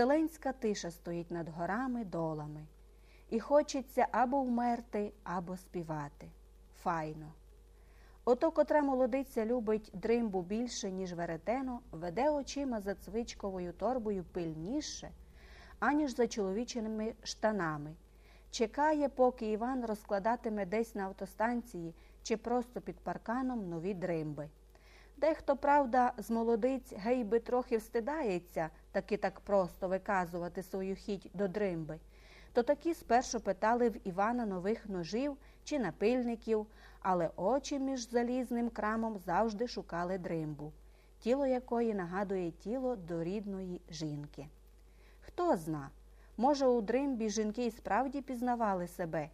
Вселенська тиша стоїть над горами долами, і хочеться або вмерти, або співати. Файно. Ото, котра молодиця любить дримбу більше, ніж веретено, веде очима за цвичковою торбою пильніше, аніж за чоловічими штанами. Чекає, поки Іван розкладатиме десь на автостанції чи просто під парканом нові дримби. Дехто, правда, з молодиць гейби трохи встидається таки так просто виказувати свою хіть до дримби, то такі спершу питали в Івана нових ножів чи напильників, але очі між залізним крамом завжди шукали дримбу, тіло якої нагадує тіло до рідної жінки. Хто зна, може, у дримбі жінки і справді пізнавали себе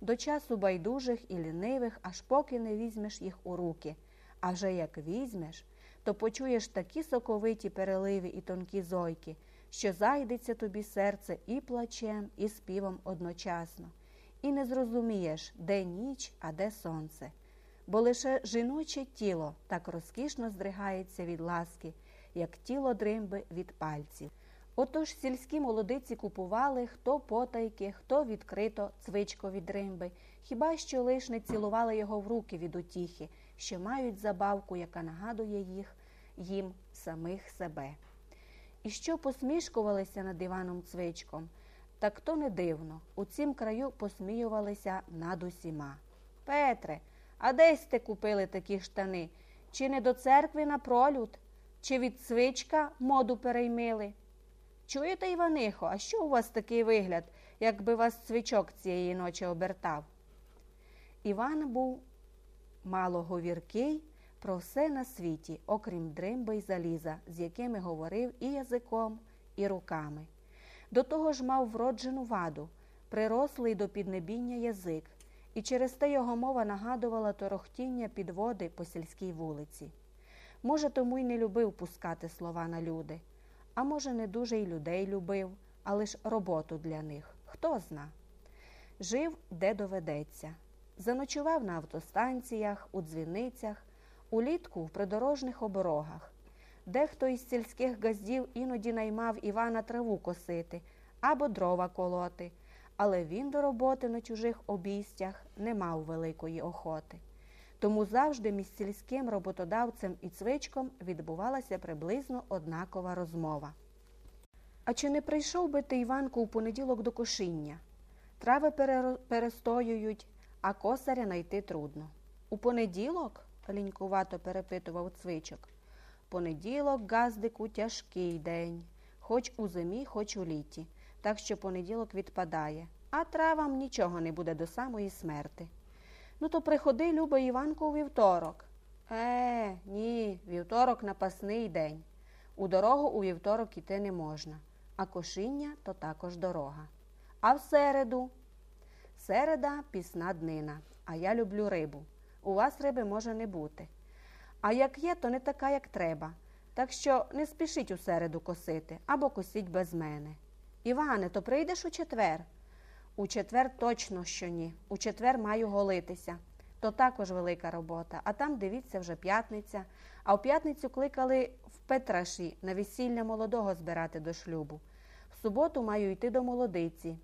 до часу байдужих і лінивих, аж поки не візьмеш їх у руки. А вже як візьмеш, то почуєш такі соковиті переливи і тонкі зойки, що зайдеться тобі серце і плачем, і співом одночасно, і не зрозумієш, де ніч, а де сонце. Бо лише жіноче тіло так розкішно здригається від ласки, як тіло дримби від пальців. Отож сільські молодиці купували хто потайки, хто відкрито цвичкові дримби, хіба що лиш не цілували його в руки від утіхи, що мають забавку, яка нагадує їх їм самих себе. І що посмішкувалися над Іваном Цвичком, так то не дивно, у цім краю посміювалися над усіма. Петре, а десь ти купили такі штани? Чи не до церкви на пролюд, чи від цвичка моду переймили? Чуєте, Іванихо, а що у вас такий вигляд, якби вас цвичок цієї ночі обертав? Іван був мало говіркий про все на світі, окрім дримби й заліза, з якими говорив і язиком, і руками. До того ж мав вроджену ваду, прирослий до піднебіння язик, і через те його мова нагадувала торохтіння підводи по сільській вулиці. Може, тому й не любив пускати слова на люди а може, не дуже й людей любив, а лиш роботу для них. Хто зна. Жив, де доведеться. Заночував на автостанціях, у дзвіницях, улітку в придорожних оборогах. Дехто із сільських газдів іноді наймав Івана траву косити або дрова колоти, але він до роботи на чужих обійстях не мав великої охоти. Тому завжди між сільським роботодавцем і цвичком відбувалася приблизно однакова розмова. А чи не прийшов би ти, Іванку, у понеділок до кошіння? Трави перестоюють, а косаря найти трудно. У понеділок? лінькувато перепитував цвичок. Понеділок, газдику, тяжкий день, хоч у зимі, хоч у літі, так що понеділок відпадає, а травам нічого не буде до самої смерти. Ну, то приходи, Люба Іванко, у вівторок. Е, ні, вівторок напасний день. У дорогу у вівторок іти не можна, а кошіння то також дорога. А в середу. Середа пісна днина, а я люблю рибу. У вас риби може не бути. А як є, то не така, як треба. Так що не спішіть у середу косити або косіть без мене. Іване, то прийдеш у четвер? У четвер точно що ні. У четвер маю голитися. То також велика робота. А там, дивіться, вже п'ятниця. А в п'ятницю кликали в Петраші на весілля молодого збирати до шлюбу. В суботу маю йти до молодиці.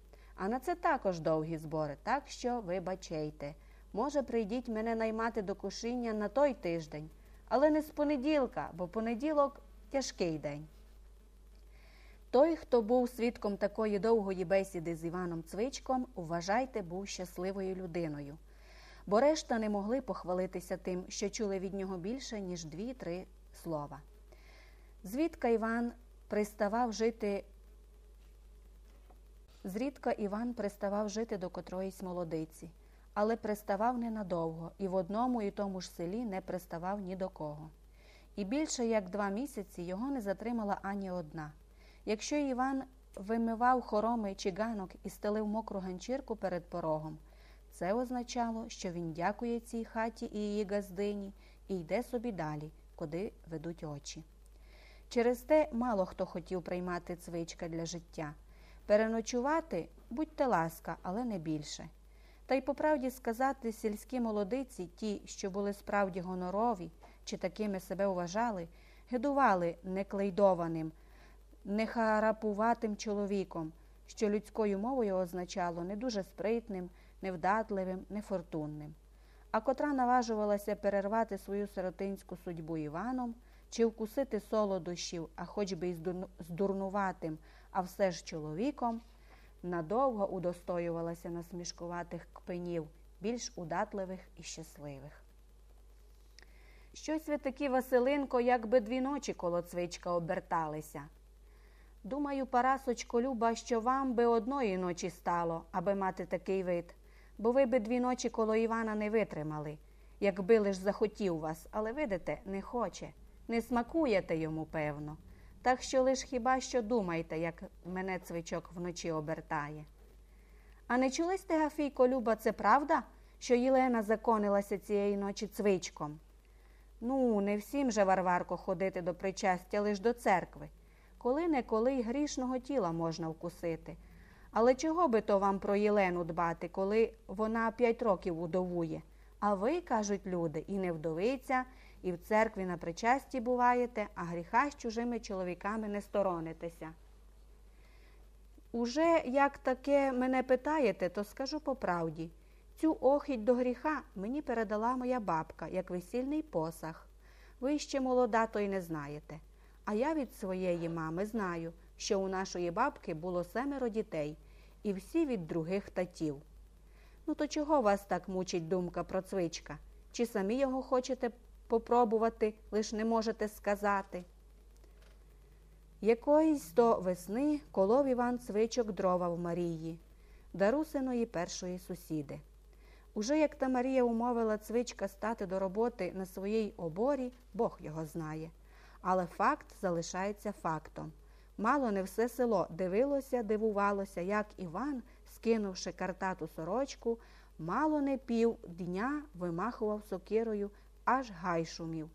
А на це також довгі збори. Так що вибачайте. Може, прийдіть мене наймати до кушіння на той тиждень, але не з понеділка, бо понеділок тяжкий день. Той, хто був свідком такої довгої бесіди з Іваном Цвичком, вважайте, був щасливою людиною, бо решта не могли похвалитися тим, що чули від нього більше, ніж дві-три слова. Звідка Іван приставав жити. Зрідка Іван приставав жити до котроїсь молодиці, але приставав ненадовго і в одному і тому ж селі не приставав ні до кого. І більше як два місяці його не затримала ані одна. Якщо Іван вимивав хороми чи ганок і стелив мокру ганчірку перед порогом, це означало, що він дякує цій хаті і її газдині і йде собі далі, куди ведуть очі. Через те мало хто хотів приймати цвичка для життя. Переночувати будьте ласка, але не більше. Та й по правді сказати, сільські молодиці, ті, що були справді гонорові чи такими себе вважали, гидували неклейдованим нехарапуватим чоловіком, що людською мовою означало не дуже спритним, невдатливим, нефортунним, а котра наважувалася перервати свою сиротинську судьбу Іваном чи вкусити солодощів, а хоч би й з дурнуватим, а все ж чоловіком, надовго удостоювалася насмішкуватих кпенів, більш удатливих і щасливих. Щось ви такі, Василинко, якби дві ночі коло цвичка оберталися. Думаю, Парасочко, Люба, що вам би одної ночі стало, аби мати такий вид, бо ви би дві ночі коло Івана не витримали, якби лиш захотів вас, але видите, не хоче, не смакуєте йому, певно. Так що лиш хіба що думайте, як мене цвичок вночі обертає. А не чули сте, Гафійко, Люба, це правда, що Єлена законилася цієї ночі цвичком? Ну, не всім же, Варварко, ходити до причастя лиш до церкви. Коли неколи й грішного тіла можна вкусити. Але чого би то вам про Єлену дбати, коли вона п'ять років удовує? А ви, кажуть люди, і не вдовиця, і в церкві на причасті буваєте, а гріха з чужими чоловіками не сторонитеся. Уже як таке мене питаєте, то скажу по правді. Цю охідь до гріха мені передала моя бабка, як весільний посах. Ви ще молода, то й не знаєте. А я від своєї мами знаю, що у нашої бабки було семеро дітей, і всі від других татів. Ну, то чого вас так мучить думка про цвичка? Чи самі його хочете попробувати, лиш не можете сказати? Якоїсь то весни колов Іван цвичок дрова в Марії, дарусиної першої сусіди. Уже як та Марія умовила цвичка стати до роботи на своїй оборі, Бог його знає. Але факт залишається фактом. Мало не все село дивилося, дивувалося, як Іван, скинувши картату сорочку, мало не пів дня вимахував сокирою, às Raishumiu